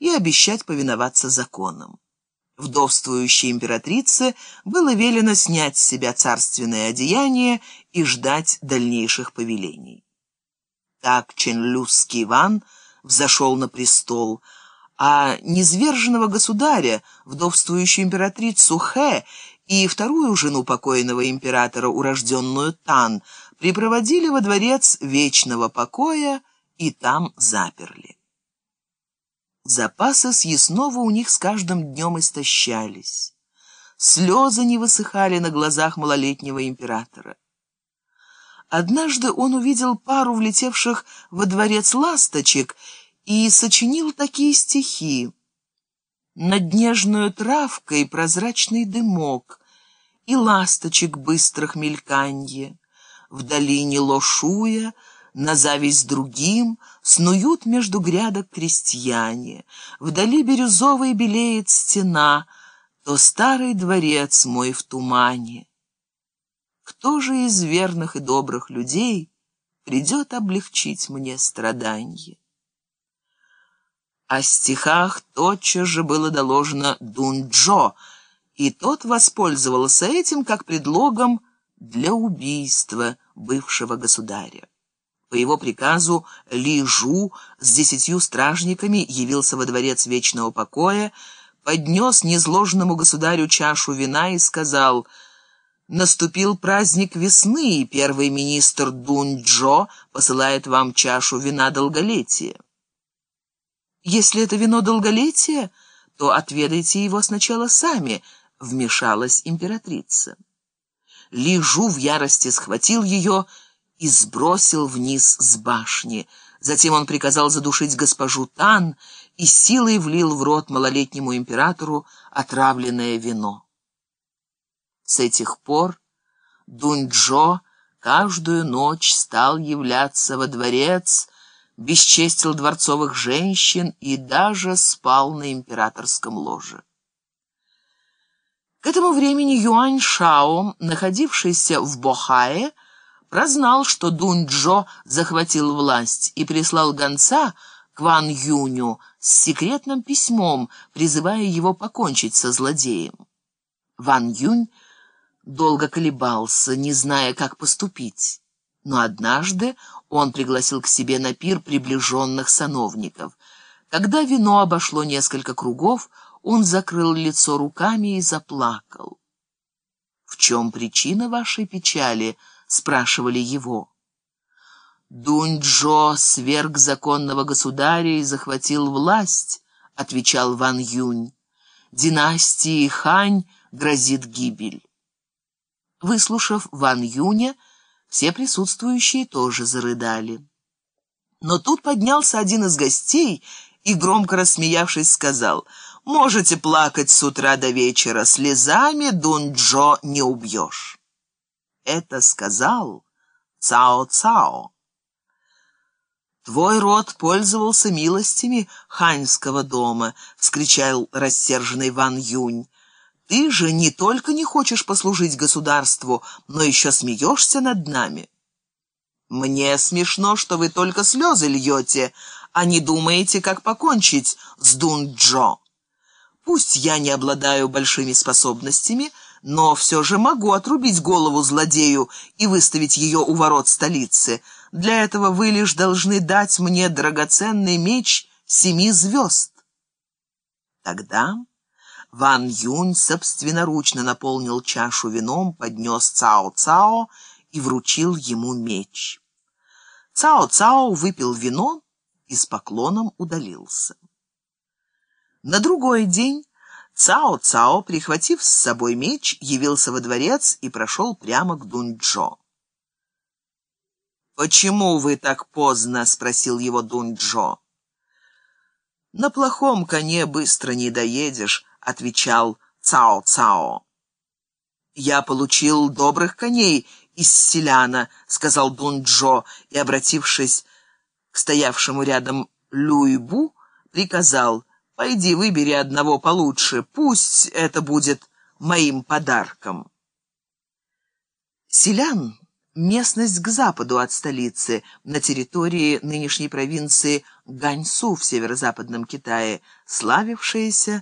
и обещать повиноваться законам. Вдовствующей императрице было велено снять с себя царственное одеяние и ждать дальнейших повелений. Так Ченлюсский Иван взошел на престол, а низверженного государя, вдовствующую императрицу Хэ и вторую жену покойного императора, урожденную Тан, припроводили во дворец вечного покоя и там заперли. Запасы съестного у них с каждым днем истощались. Слезы не высыхали на глазах малолетнего императора. Однажды он увидел пару влетевших во дворец ласточек и сочинил такие стихи. Над нежную травкой прозрачный дымок и ласточек быстрых мельканье. В долине лошуя, на зависть другим, снуют между грядок крестьяне. Вдали бирюзовой белеет стена, то старый дворец мой в тумане. Кто же из верных и добрых людей придет облегчить мне страданье? О стихах тотчас же было доложено Дунджо, и тот воспользовался этим как предлогом для убийства бывшего государя. По его приказу Ли Жу с десятью стражниками явился во дворец вечного покоя, поднес незложенному государю чашу вина и сказал — Наступил праздник весны, и первый министр Дунь-Джо посылает вам чашу вина долголетия. Если это вино долголетия, то отведайте его сначала сами, вмешалась императрица. Ли Жу в ярости схватил ее и сбросил вниз с башни. Затем он приказал задушить госпожу Тан и силой влил в рот малолетнему императору отравленное вино. С этих пор Дуньчжо каждую ночь стал являться во дворец, бесчестил дворцовых женщин и даже спал на императорском ложе. К этому времени Юань Шао, находившийся в Бохае, прознал, что Дуньчжо захватил власть и прислал гонца к Ван Юню с секретным письмом, призывая его покончить со злодеем. Ван Юнь долго колебался, не зная, как поступить. Но однажды он пригласил к себе на пир приближенных сановников. Когда вино обошло несколько кругов, он закрыл лицо руками и заплакал. «В чем причина вашей печали?» — спрашивали его. «Дунь-Джо сверг законного государя и захватил власть», — отвечал Ван Юнь. «Династии Хань грозит гибель». Выслушав Ван Юня, все присутствующие тоже зарыдали. Но тут поднялся один из гостей и, громко рассмеявшись, сказал, «Можете плакать с утра до вечера, слезами Дунджо не убьешь». Это сказал Цао-Цао. «Твой род пользовался милостями ханьского дома», — вскричал рассерженный Ван Юнь. Ты же не только не хочешь послужить государству, но еще смеешься над нами. Мне смешно, что вы только слезы льете, а не думаете, как покончить с Дунджо. Пусть я не обладаю большими способностями, но все же могу отрубить голову злодею и выставить ее у ворот столицы. Для этого вы лишь должны дать мне драгоценный меч семи звезд. Тогда... Ван Юнь собственноручно наполнил чашу вином, поднес Цао-Цао и вручил ему меч. Цао-Цао выпил вино и с поклоном удалился. На другой день Цао-Цао, прихватив с собой меч, явился во дворец и прошел прямо к Дуньчжо. «Почему вы так поздно?» — спросил его Дуньчжо. «На плохом коне быстро не доедешь», — отвечал Цао-Цао. «Я получил добрых коней из селяна», — сказал Дунджо, и, обратившись к стоявшему рядом Люйбу, приказал, «Пойди выбери одного получше, пусть это будет моим подарком». Селян местность к западу от столицы, на территории нынешней провинции Ганьсу в северо-западном Китае, славившаяся